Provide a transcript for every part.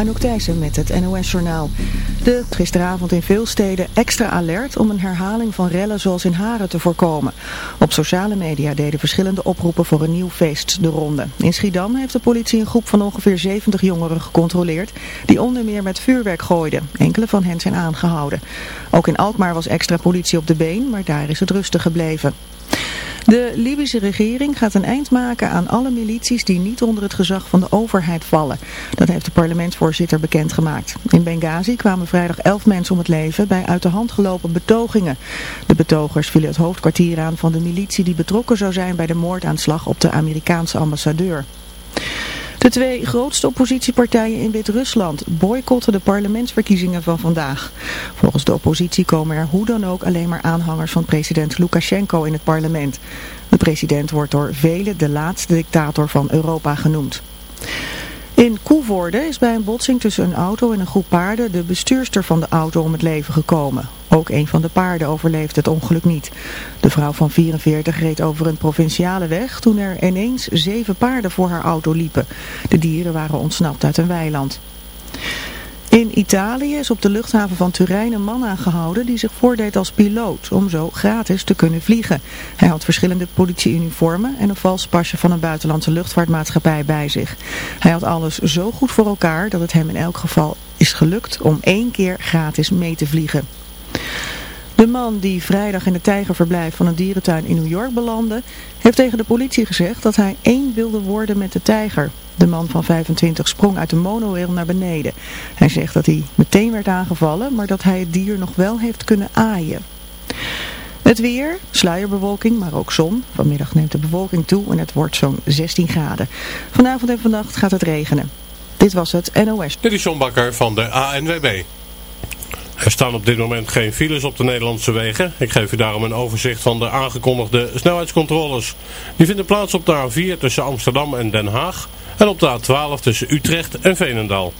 Anouk Thijssen met het NOS-journaal. De gisteravond in veel steden extra alert om een herhaling van rellen zoals in Haren te voorkomen. Op sociale media deden verschillende oproepen voor een nieuw feest de ronde. In Schiedam heeft de politie een groep van ongeveer 70 jongeren gecontroleerd die onder meer met vuurwerk gooiden. Enkele van hen zijn aangehouden. Ook in Alkmaar was extra politie op de been, maar daar is het rustig gebleven. De Libische regering gaat een eind maken aan alle milities die niet onder het gezag van de overheid vallen. Dat heeft de parlementsvoorzitter bekendgemaakt. In Benghazi kwamen vrijdag elf mensen om het leven bij uit de hand gelopen betogingen. De betogers vielen het hoofdkwartier aan van de militie die betrokken zou zijn bij de moordaanslag op de Amerikaanse ambassadeur. De twee grootste oppositiepartijen in Wit-Rusland boycotten de parlementsverkiezingen van vandaag. Volgens de oppositie komen er hoe dan ook alleen maar aanhangers van president Lukashenko in het parlement. De president wordt door velen de laatste dictator van Europa genoemd. In Koevoorde is bij een botsing tussen een auto en een groep paarden de bestuurster van de auto om het leven gekomen. Ook een van de paarden overleefde het ongeluk niet. De vrouw van 44 reed over een provinciale weg toen er ineens zeven paarden voor haar auto liepen. De dieren waren ontsnapt uit een weiland. In Italië is op de luchthaven van Turijn een man aangehouden die zich voordeed als piloot om zo gratis te kunnen vliegen. Hij had verschillende politieuniformen en een vals pasje van een buitenlandse luchtvaartmaatschappij bij zich. Hij had alles zo goed voor elkaar dat het hem in elk geval is gelukt om één keer gratis mee te vliegen. De man die vrijdag in het tijgerverblijf van een dierentuin in New York belandde, heeft tegen de politie gezegd dat hij één wilde worden met de tijger. De man van 25 sprong uit de monorail naar beneden. Hij zegt dat hij meteen werd aangevallen, maar dat hij het dier nog wel heeft kunnen aaien. Het weer, sluierbewolking, maar ook zon. Vanmiddag neemt de bewolking toe en het wordt zo'n 16 graden. Vanavond en vannacht gaat het regenen. Dit was het NOS. Dit is John Bakker van de ANWB. Er staan op dit moment geen files op de Nederlandse wegen. Ik geef u daarom een overzicht van de aangekondigde snelheidscontroles. Die vinden plaats op de A4 tussen Amsterdam en Den Haag en op de A12 tussen Utrecht en Veenendaal.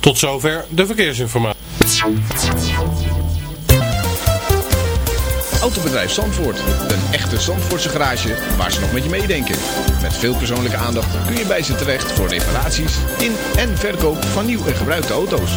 Tot zover de verkeersinformatie. Autobedrijf Zandvoort. Een echte Zandvoortse garage waar ze nog met je meedenken. Met veel persoonlijke aandacht kun je bij ze terecht voor reparaties in en verkoop van nieuw en gebruikte auto's.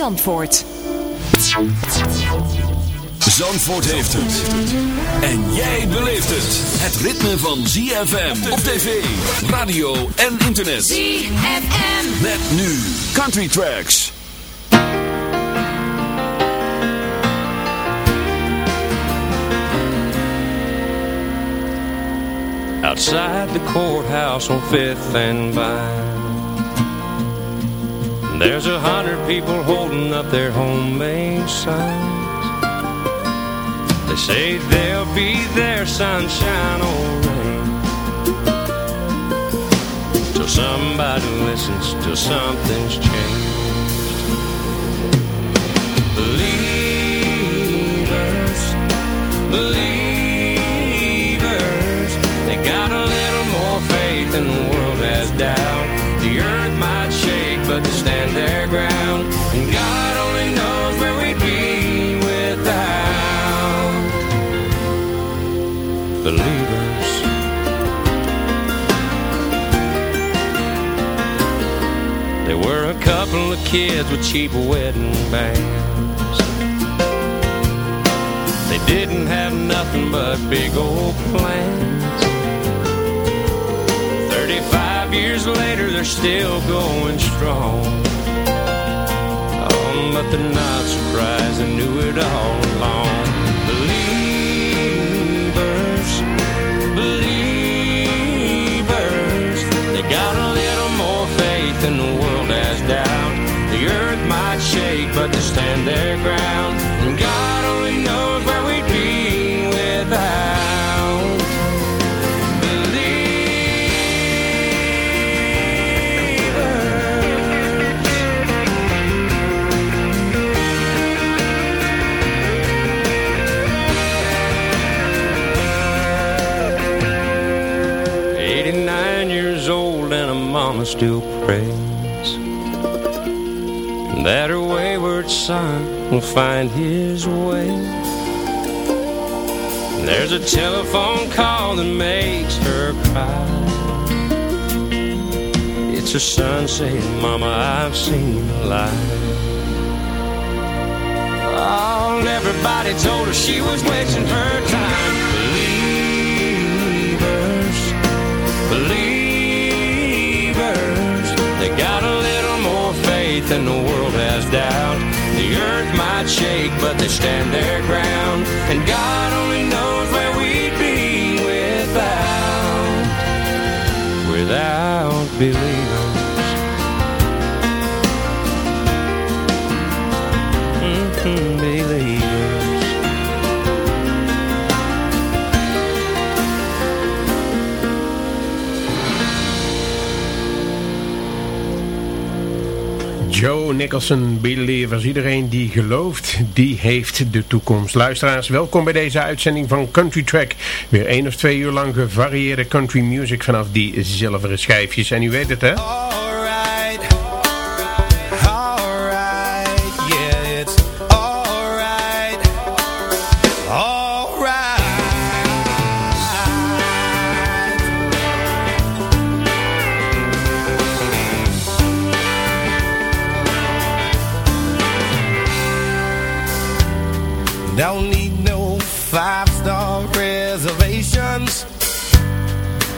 Zandvoort. Zandvoort heeft het. En jij beleeft het. Het ritme van ZFM op tv, radio en internet. ZFM. Met nu Country Tracks. Outside the courthouse on Fifth and Vine. There's a hundred people holding up their homemade signs. They say they'll be there, sunshine or rain. Till somebody listens, till something's changed. Believers, believers, they got a little more faith than the world has doubt. Their ground. And God only knows where we'd be without believers. There were a couple of kids with cheap wedding bands. They didn't have nothing but big old plans. 35 years later, they're still going strong. But they're not surprised, they knew it all along. Believers, believers, they got a little more faith than the world has doubt. The earth might shake, but they stand their ground. And God only knows where we'd be without still prays that her wayward son will find his way. There's a telephone call that makes her cry. It's her son saying, Mama, I've seen a light. Oh, everybody told her she was wasting her time. Believers, believers, might shake, but they stand their ground. And God only knows where we'd be without, without believers. Joe Nicholson, Believers. Iedereen die gelooft, die heeft de toekomst. Luisteraars, welkom bij deze uitzending van Country Track. Weer één of twee uur lang gevarieerde country music vanaf die zilveren schijfjes. En u weet het hè?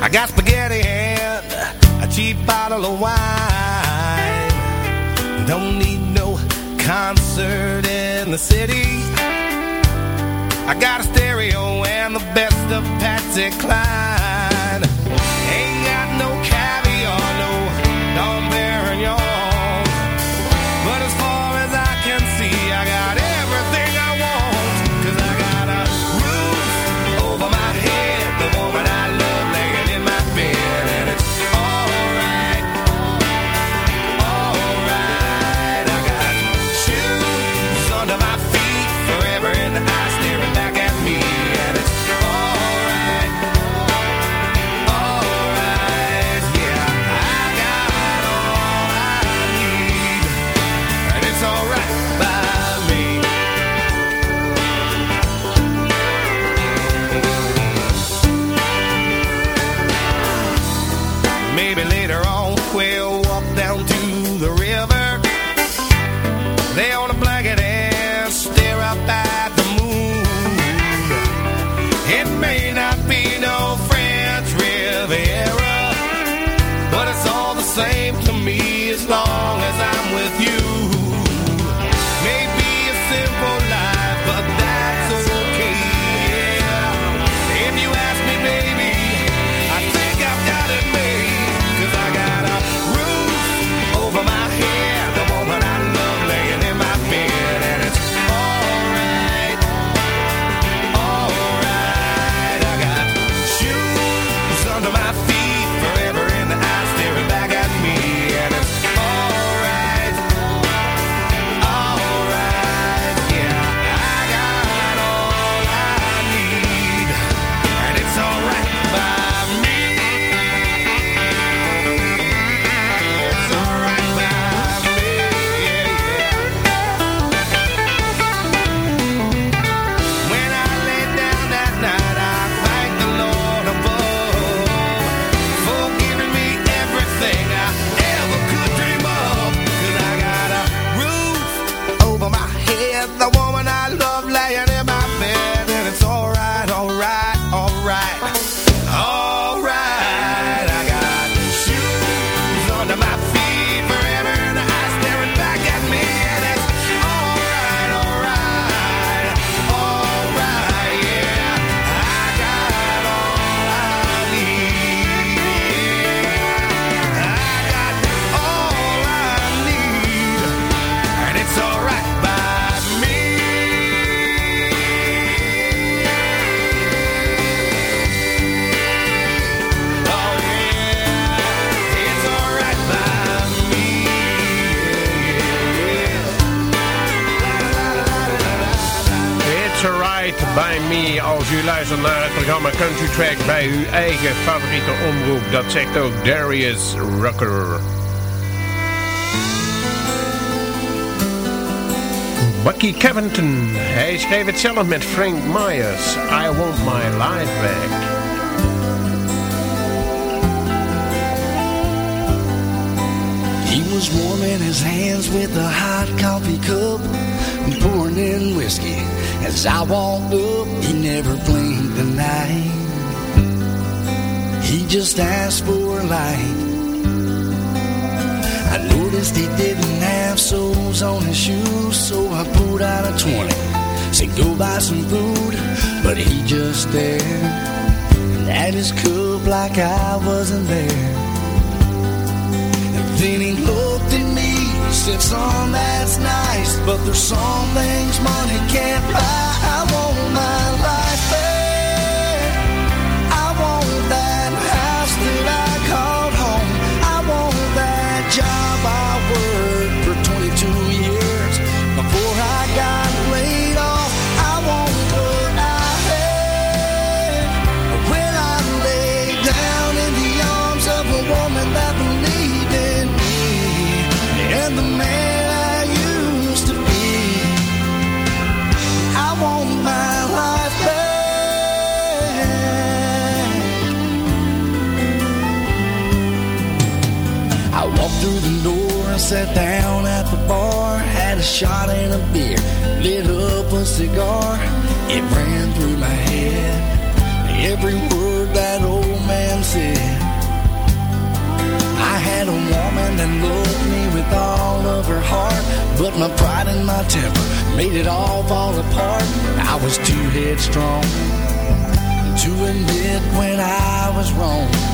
I got spaghetti and a cheap bottle of wine. Don't need no concert in the city. I got a stereo and the best of Patsy Cline. Track bij uw eigen favoriete omroep. Dat zegt ook Darius Rucker. Bucky Covington, hij schreef het zelf met Frank Myers. I Want My Life Back. He was warming his hands with a hot coffee cup and pouring in whiskey. As I walked up, he never blinked an eye. He just asked for light. I noticed he didn't have soles on his shoes, so I pulled out a 20. Said, go buy some food, but he just stared. And at his cup like I wasn't there. And then he looked at me, said, son, that's nice, but there's some things money can't buy. I want my through the door and sat down at the bar, had a shot and a beer, lit up a cigar. It ran through my head, every word that old man said. I had a woman that loved me with all of her heart, but my pride and my temper made it all fall apart. I was too headstrong to admit when I was wrong.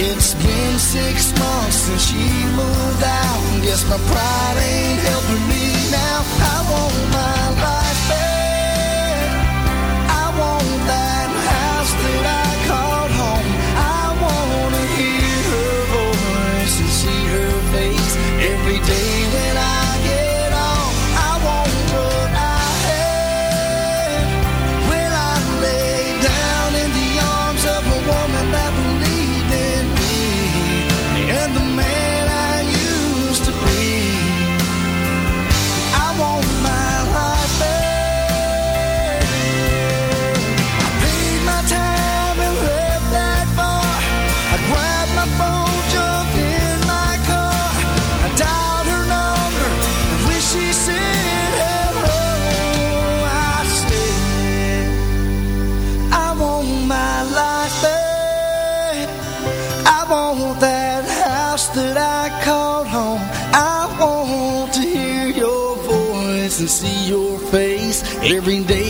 It's been six months since she moved out. Guess my pride ain't helping me now. I want my life every day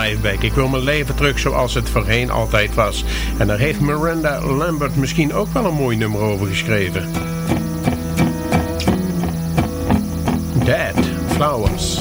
Ik wil mijn leven terug zoals het voorheen altijd was. En daar heeft Miranda Lambert misschien ook wel een mooi nummer over geschreven. Dead Flowers.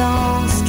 Like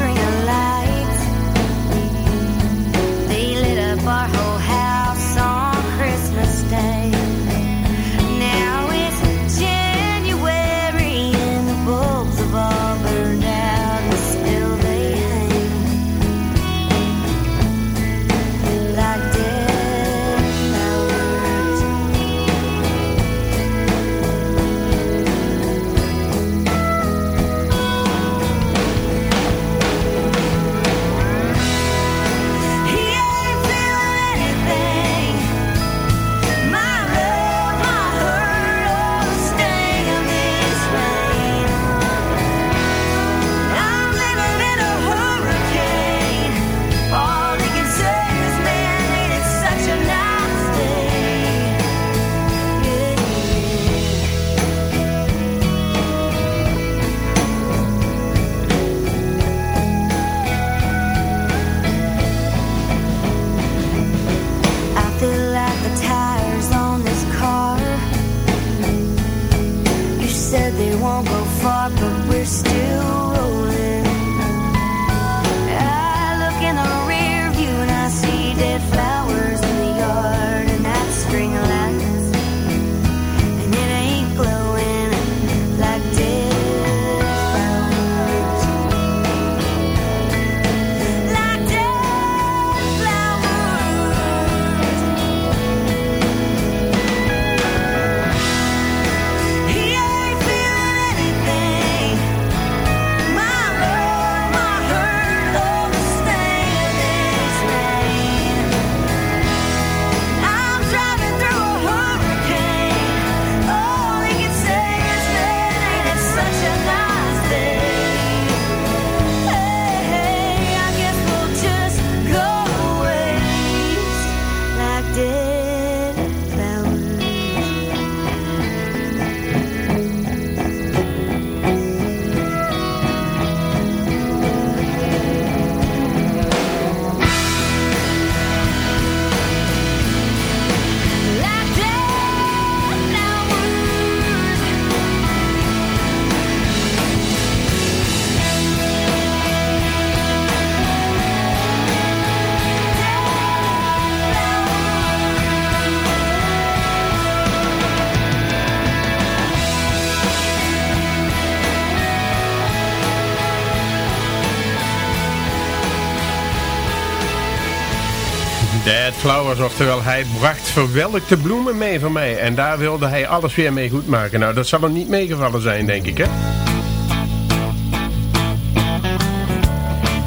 Flowers, oftewel hij bracht verwelkte bloemen mee van mij. En daar wilde hij alles weer mee goed maken. Nou, dat zal hem niet meegevallen zijn, denk ik, hè?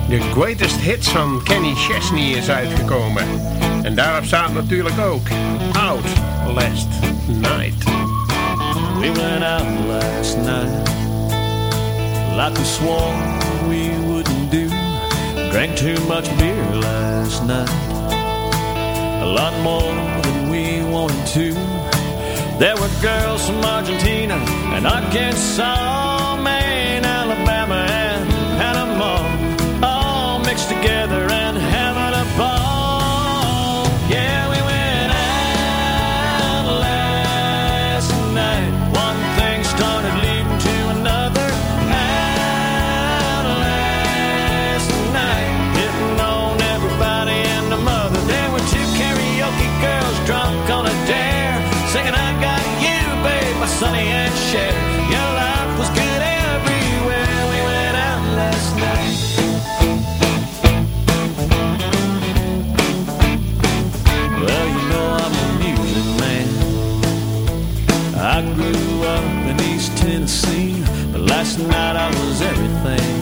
De Greatest Hits van Kenny Chesney is uitgekomen. En daarop staat natuurlijk ook Out Last Night. We went out last night Like we swore we wouldn't do Drank too much beer last night A lot more than we wanted to. There were girls from Argentina and Arkansas Maine, Alabama and Panama All mixed together and having Sonny and Cher Your life was good everywhere We went out last night Well, you know I'm a music man. I grew up in East Tennessee, but last night I was everything.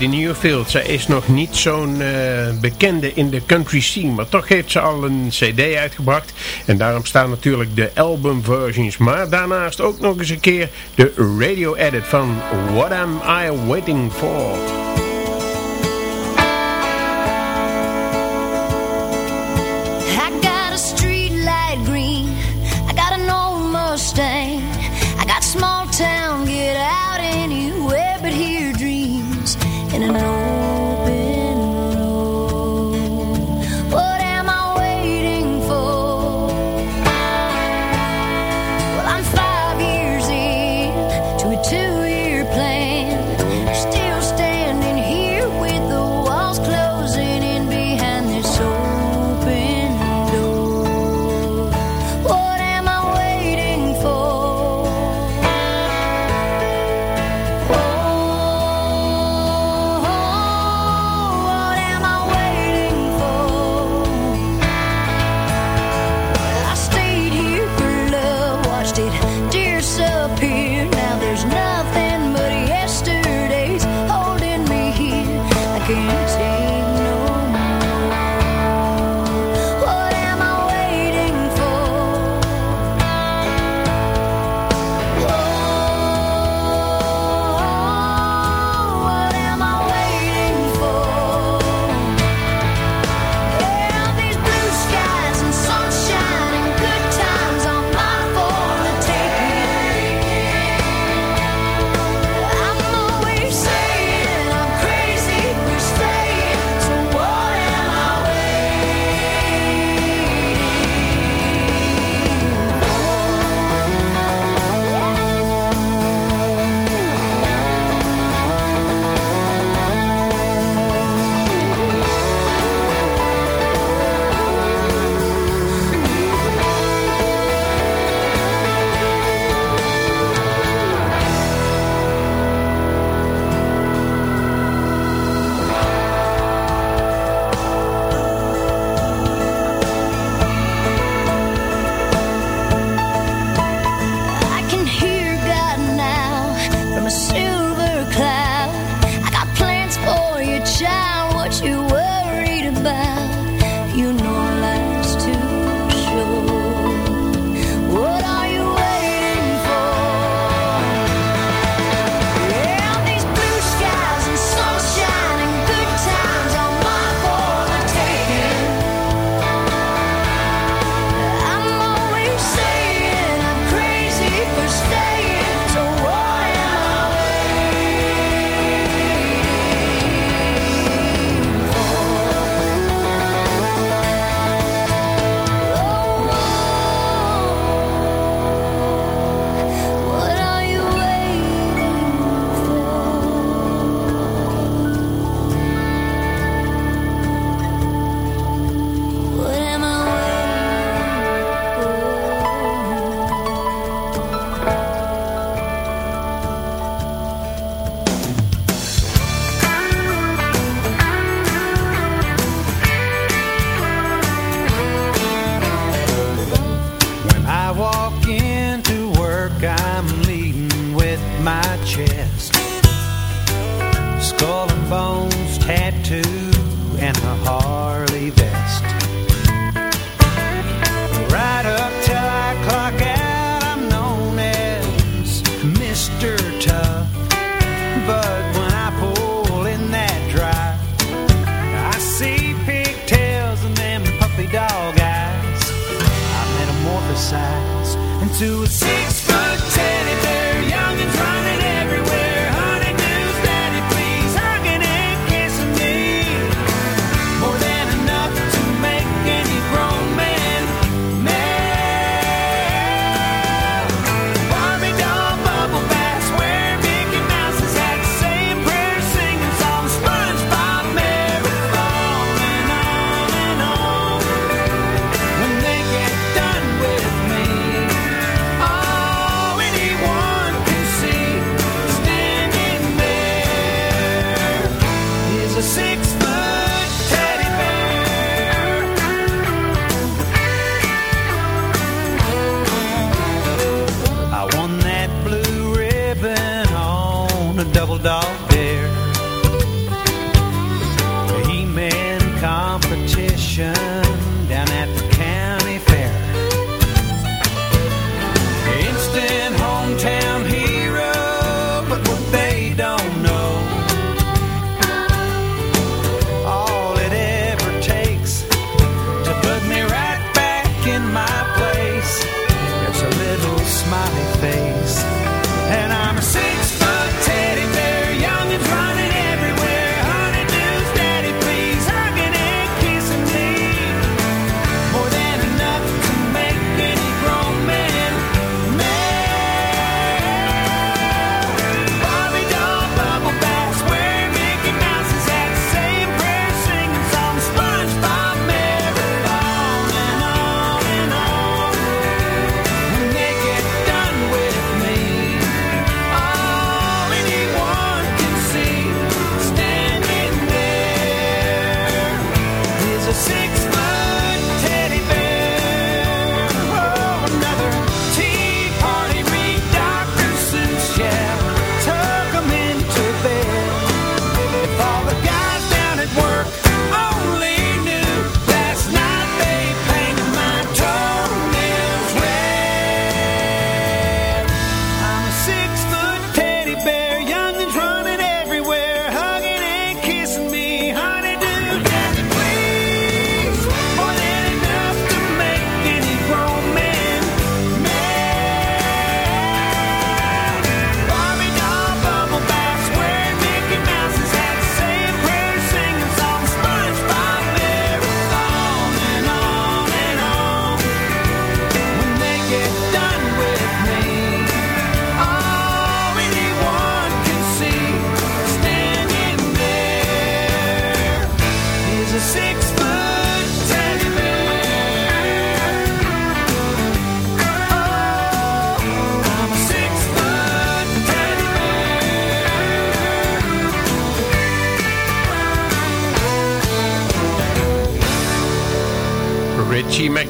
Heidi Newfield, zij is nog niet zo'n eh, bekende in de country scene, maar toch heeft ze al een cd uitgebracht. En daarom staan natuurlijk de albumversions, maar daarnaast ook nog eens een keer de radio edit van What Am I Waiting For?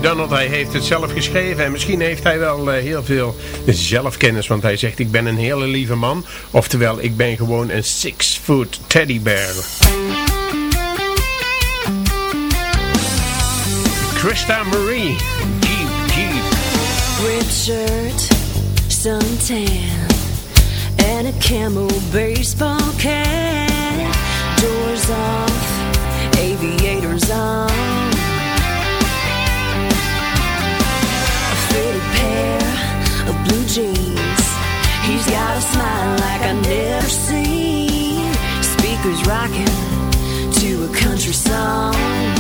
Donald hij heeft het zelf geschreven. En misschien heeft hij wel eh, heel veel zelfkennis. Want hij zegt, ik ben een hele lieve man. Oftewel, ik ben gewoon een six-foot teddy bear, Christa Marie, deep, deep. Red shirt, suntan. And a camel baseball cap. Doors off, aviators on. and never seen. Speakers rocking to a country song.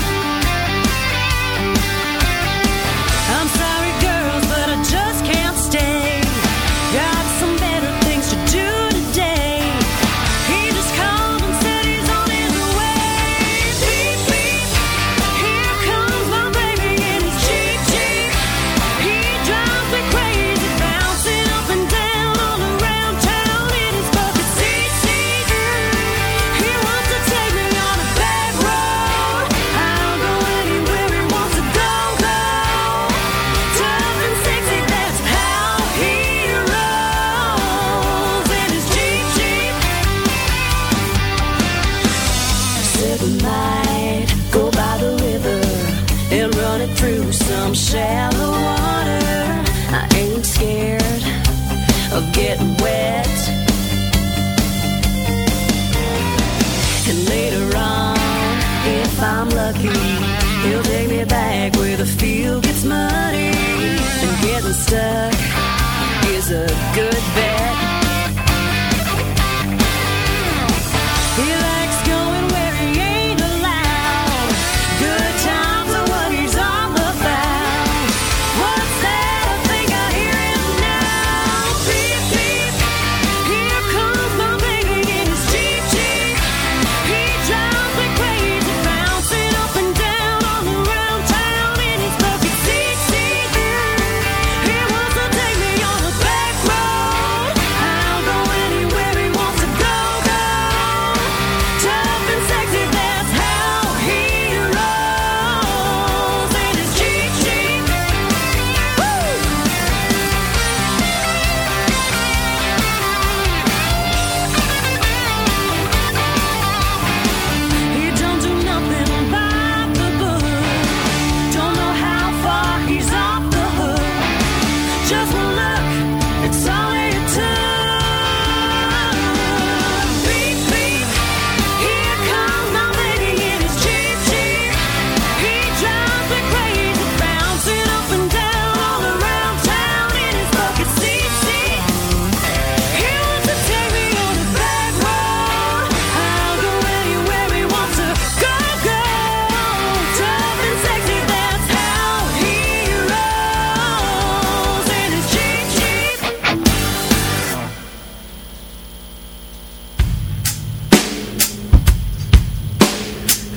deserve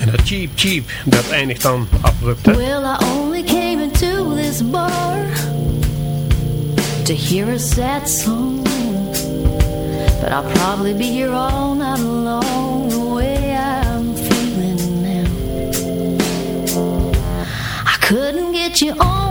En dat cheap cheap, dat eindigt dan abrupt, hè? Well, I only came into this bar To hear a sad song But I'll probably be here all night long The way I'm feeling now I couldn't get you on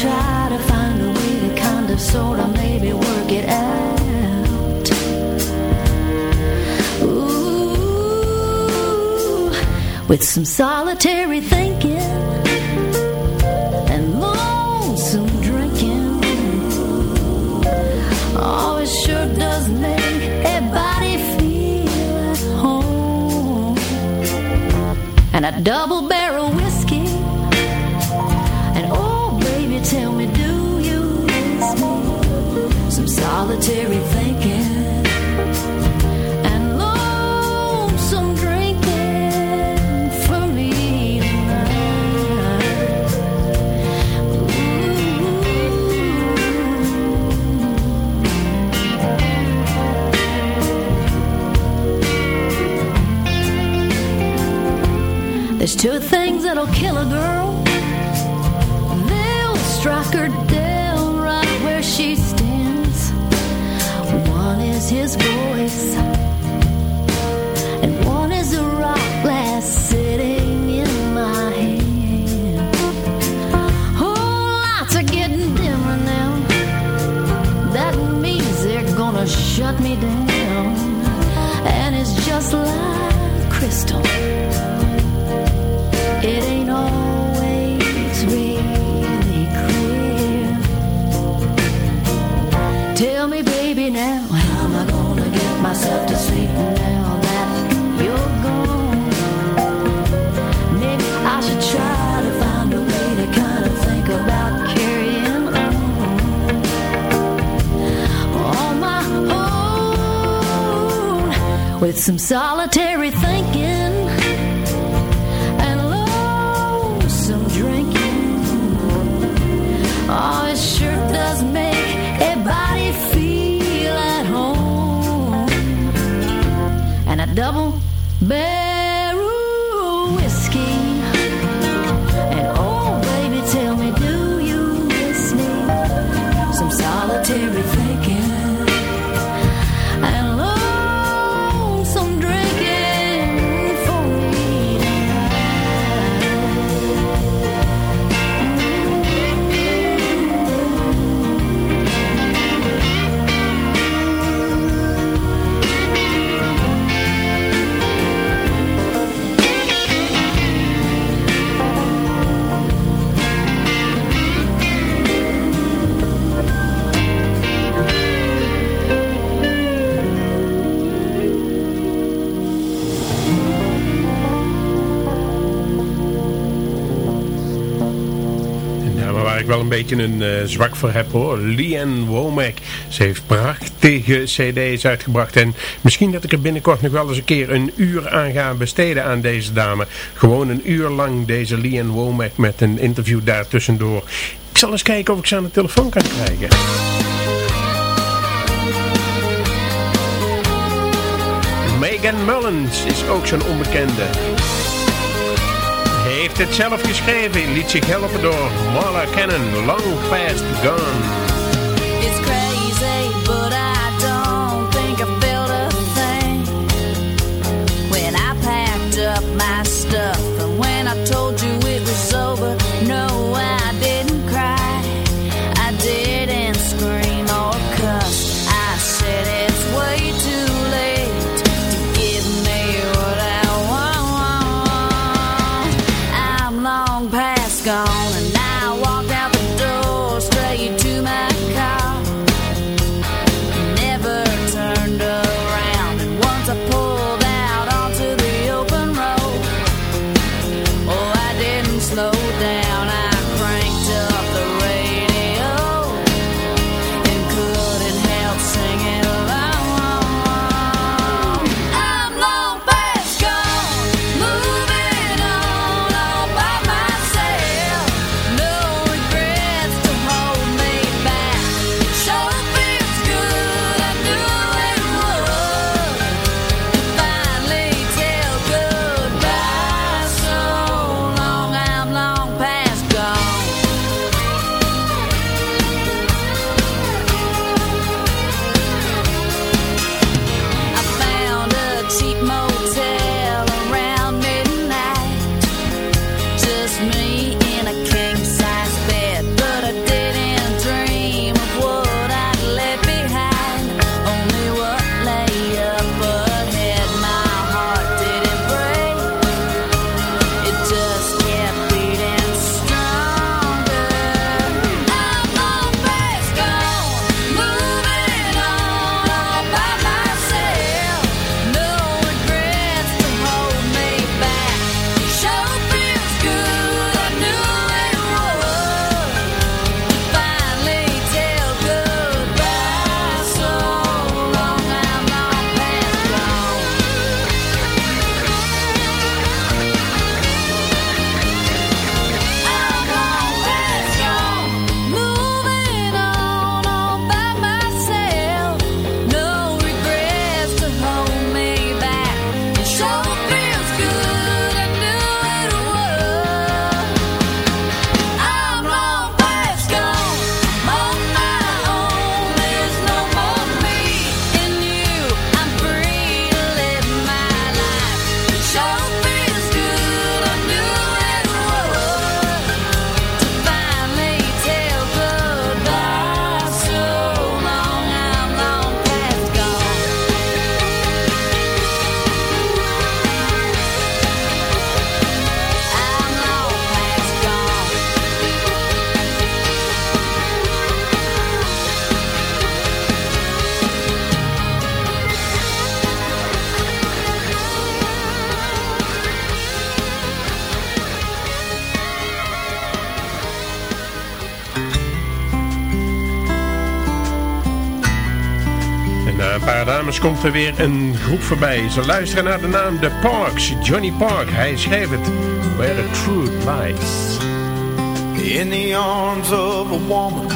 try to find a way to kind of sort of maybe work it out. Ooh, with some solitary thinking and lonesome drinking. Oh, it sure does make a body feel at home. And a double barrel. solitary thinking and lonesome drinking for me. Ooh. There's two things that'll kill a girl. They'll strike her Something ik wel een beetje een eh, zwak voor heb hoor. Leanne Womack. Ze heeft prachtige cd's uitgebracht. En misschien dat ik er binnenkort nog wel eens een keer een uur aan ga besteden aan deze dame. Gewoon een uur lang deze Leanne Womack met een interview daartussendoor. Ik zal eens kijken of ik ze aan de telefoon kan krijgen. Megan Mullins is ook zo'n onbekende. Heeft het zelf geschreven, liet zich helpen door Marla Cannon, Long Past Gone. En na een paar dames komt er weer een groep voorbij. Ze luisteren naar de naam The Parks. Johnny Park, hij schreef het. Where the truth lies. in the arms of a woman.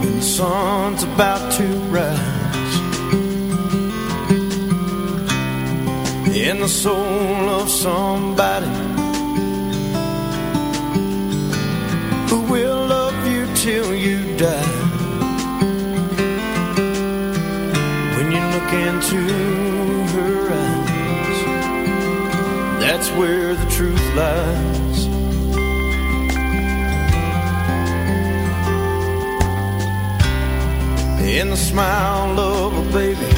The sun's about to rise, in the soul of somebody who will love you till you die. When you look into her eyes. That's where the truth lies. In the smile of a baby.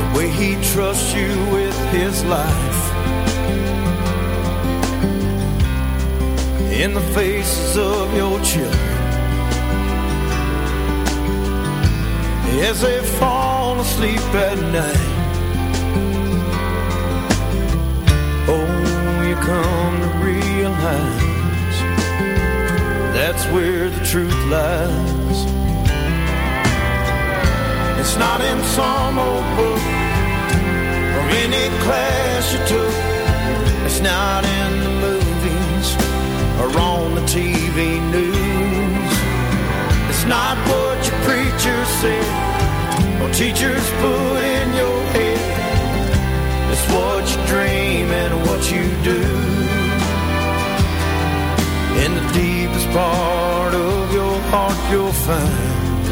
The way he trusts you with his life. In the faces of your children. As they fall asleep at night. Oh, you come to realize that's where the truth lies. It's not in some old book or any class you took. It's not in the movies or on the TV news. It's not what your preacher said or teachers put in your head. It's what you dream and what you do. In the deepest part of your heart, you'll find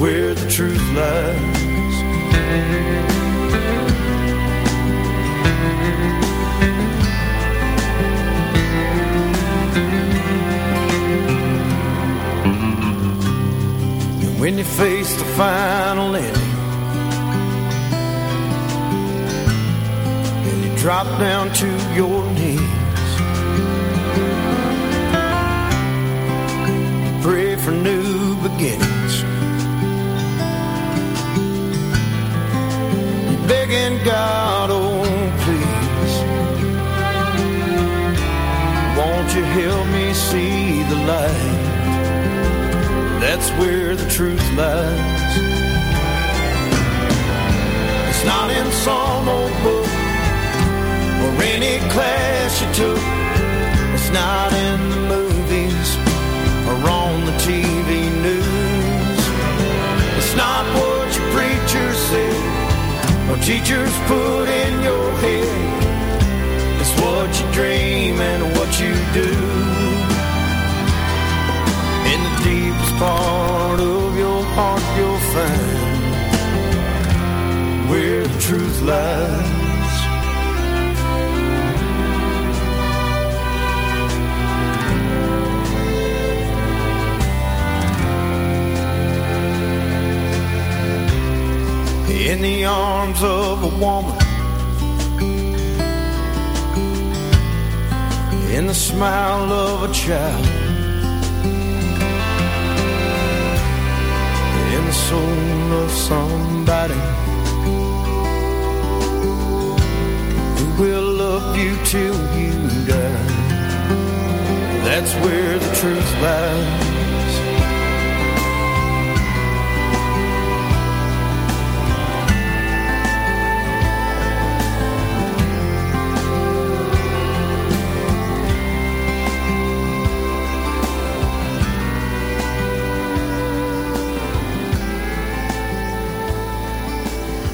where the truth lies. When you face the final ending, and you drop down to your knees, pray for new beginnings. You're begging God, oh please, won't you help me see the light? That's where the truth lies. It's not in some old book or any class you took. It's not in the movies or on the TV news. It's not what your preacher said or teachers put in your head. It's what you dream and what you do. Part of your heart, you'll find where the truth lies. In the arms of a woman, in the smile of a child. Soul of somebody who will love you till you die. That's where the truth lies.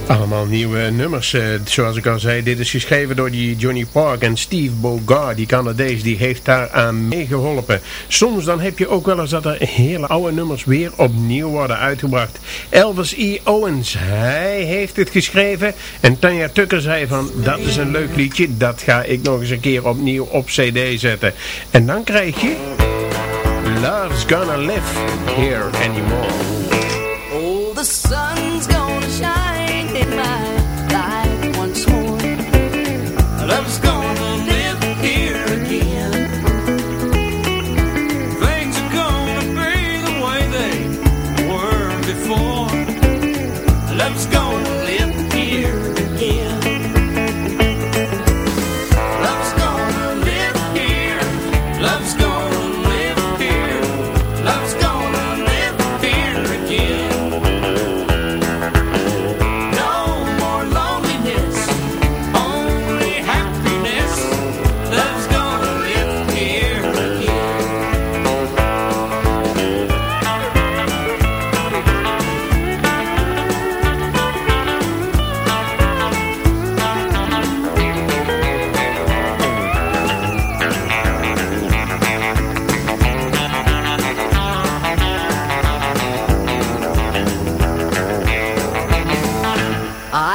Allemaal nieuwe nummers. eh, zoals ik al zei, dit is geschreven door die Johnny Park en Steve Bogart, die Canadees, die heeft daaraan meegeholpen. Soms dan heb je ook wel eens dat er hele oude nummers weer opnieuw worden uitgebracht. Elvis E. Owens, hij heeft het geschreven en Tanja Tucker zei van, dat is een leuk liedje, dat ga ik nog eens een keer opnieuw op cd zetten. En dan krijg je Love's Gonna Live Here Anymore. Oh, the sun's gonna Love's gonna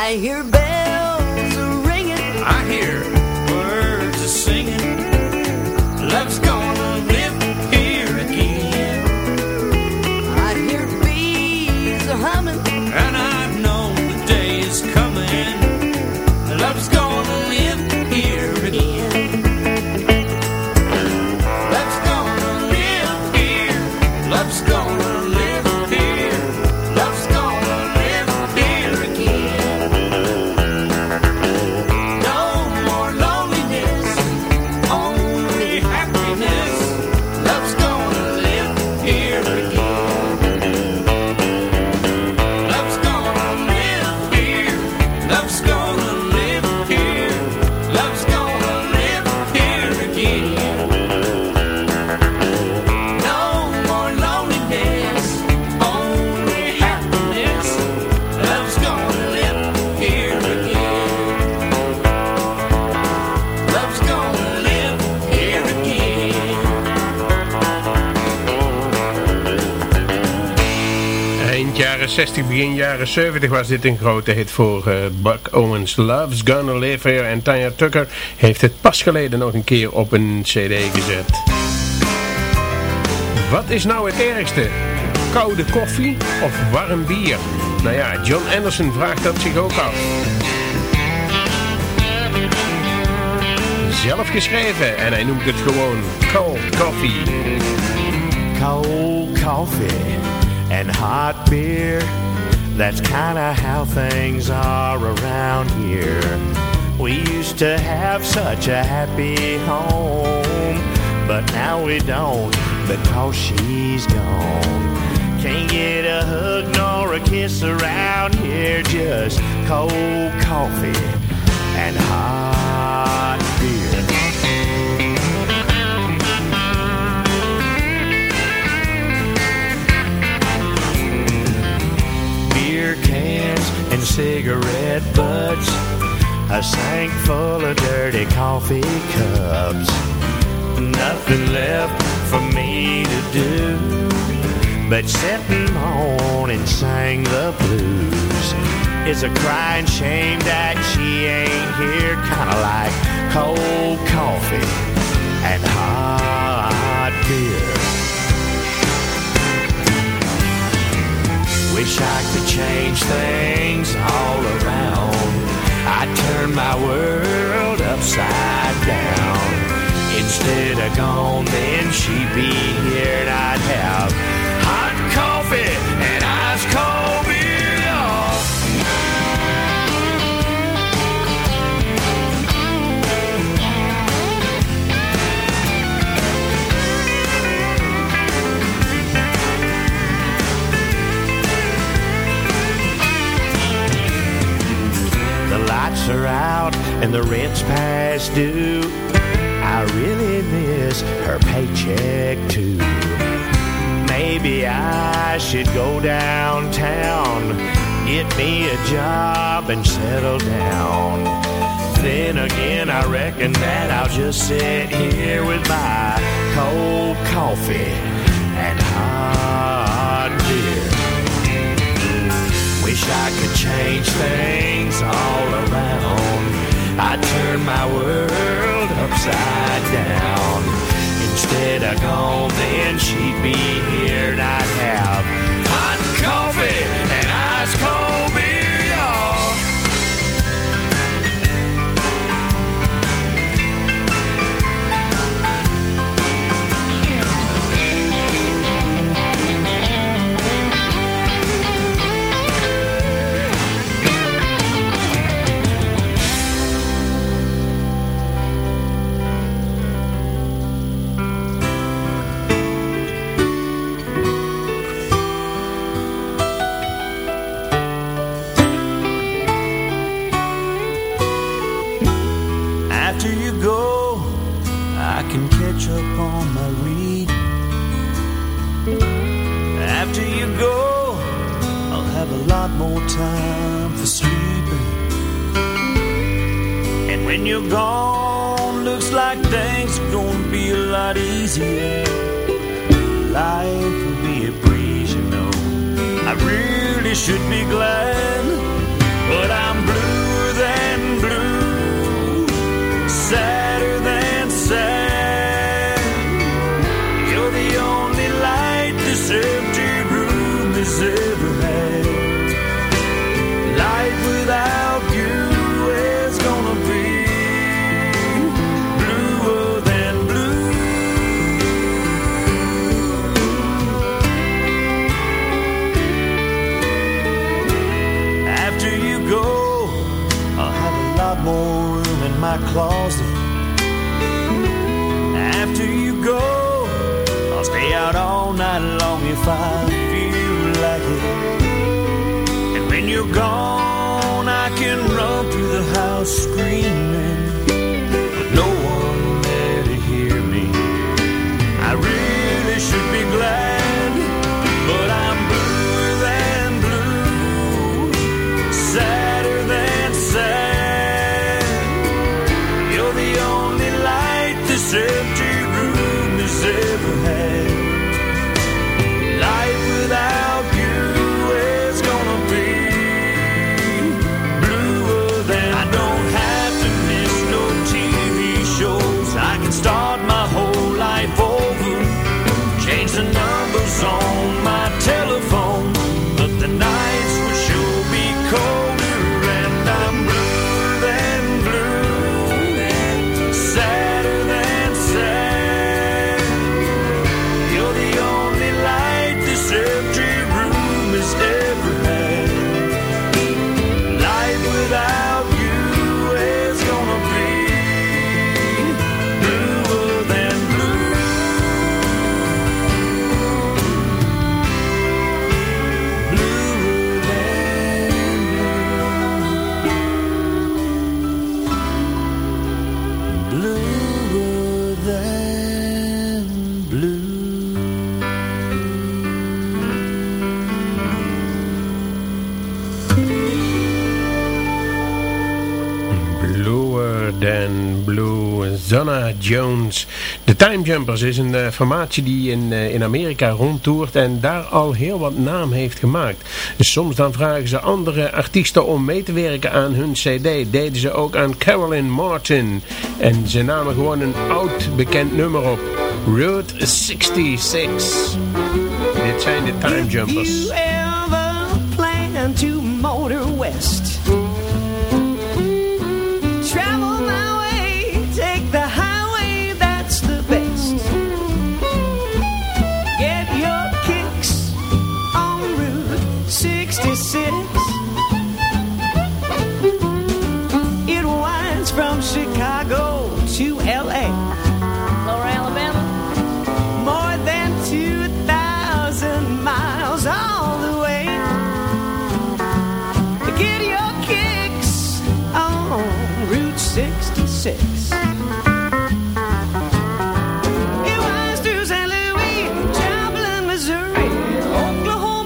I hear 60, begin jaren 70 was dit een grote hit voor eh, Buck Owens. Love's Gonna Live Here en Tanya Tucker heeft het pas geleden nog een keer op een cd gezet. Wat is nou het ergste? Koude koffie of warm bier? Nou ja, John Anderson vraagt dat zich ook af. Zelf geschreven en hij noemt het gewoon Cold Coffee. cold coffee and hot beer. That's kinda how things are around here. We used to have such a happy home, but now we don't because she's gone. Can't get a hug nor a kiss around here, just cold coffee and hot cigarette butts. A sink full of dirty coffee cups. Nothing left for me to do but sit and moan and sing the blues. It's a crying shame that she ain't here, kinda like cold coffee and hot beer. Wish I could change things all around. I'd turn my world upside down. Instead of gone, then she'd be here and I'd have lights are out and the rent's past due. I really miss her paycheck too. Maybe I should go downtown, get me a job and settle down. Then again, I reckon that I'll just sit here with my cold coffee upside down. Instead of gone, then she'd be room in my closet. After you go, I'll stay out all night long if I feel like it. And when you're gone, I can run through the house screaming, Jones. De Time Jumpers is een eh, formatie die in, eh, in Amerika rondtoert en daar al heel wat naam heeft gemaakt. Dus soms dan vragen ze andere artiesten om mee te werken aan hun cd. Deden ze ook aan Carolyn Martin. En ze namen gewoon een oud bekend nummer op. Route 66. Dit zijn de Time Jumpers. you ever plan to motor west,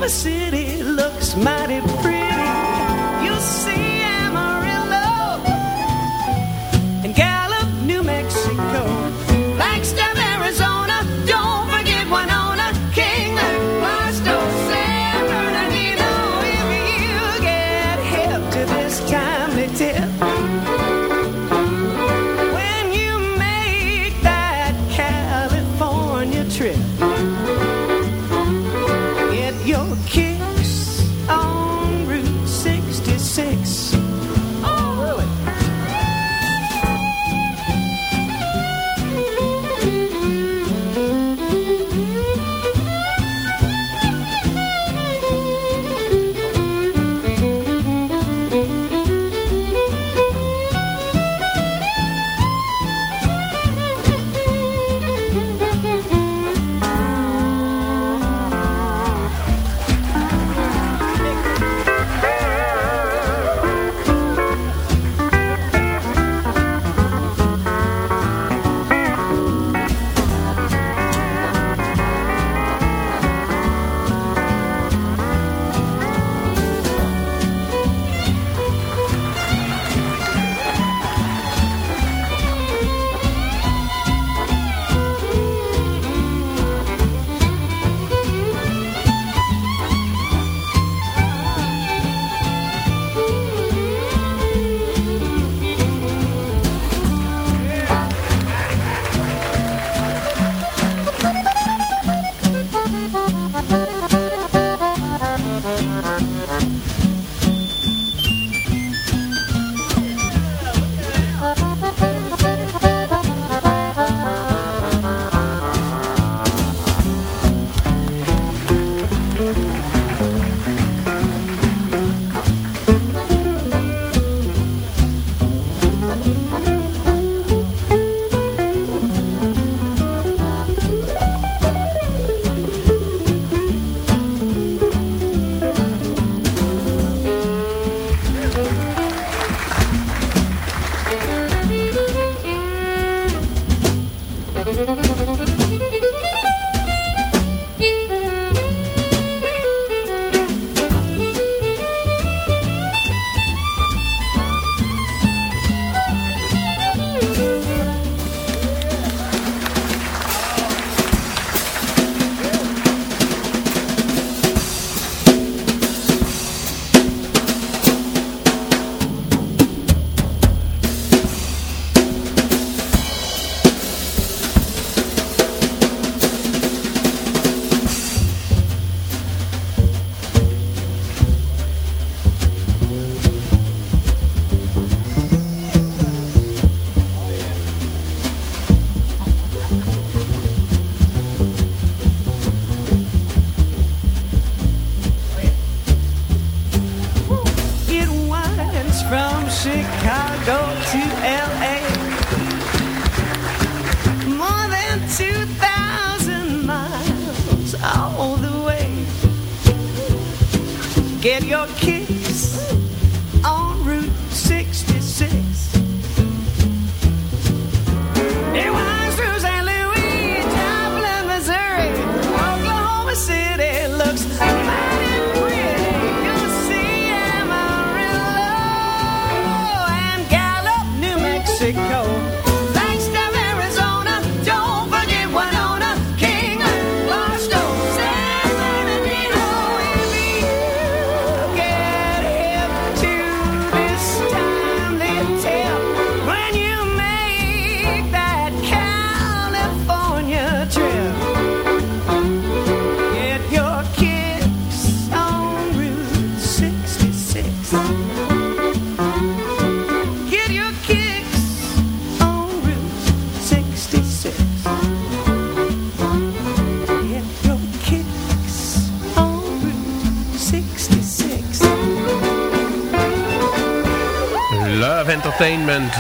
My city looks mighty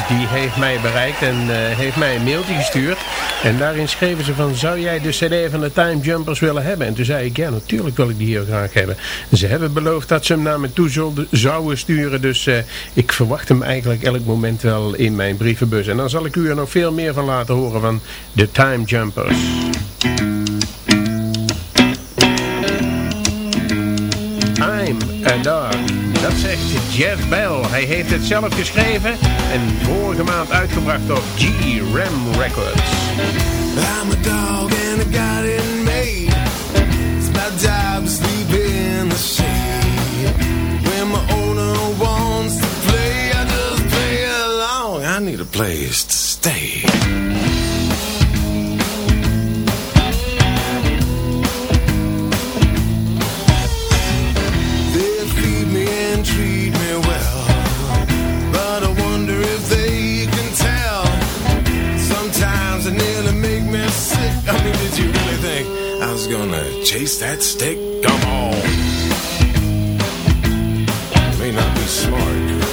die heeft mij bereikt en eh, heeft mij een mailtje gestuurd. En daarin schreven ze van, zou jij de cd van de Time Jumpers willen hebben? En toen zei ik, ja natuurlijk wil ik die heel graag hebben. Ze hebben beloofd dat ze hem naar me toe zouden sturen, dus eh, ik verwacht hem eigenlijk elk moment wel in mijn brievenbus. En dan zal ik u er nog veel meer van laten horen van de Time Jumpers. I'm a Dog. Dat zegt Jeff Bell. Hij heeft het zelf geschreven en vorige maand uitgebracht op G-Ram Records. I'm a dog and I got it made. It's my job to sleep in the shade. When my owner wants to play, I just play along. I need a place to stay. Was gonna chase that stick? Come on. May not be smart.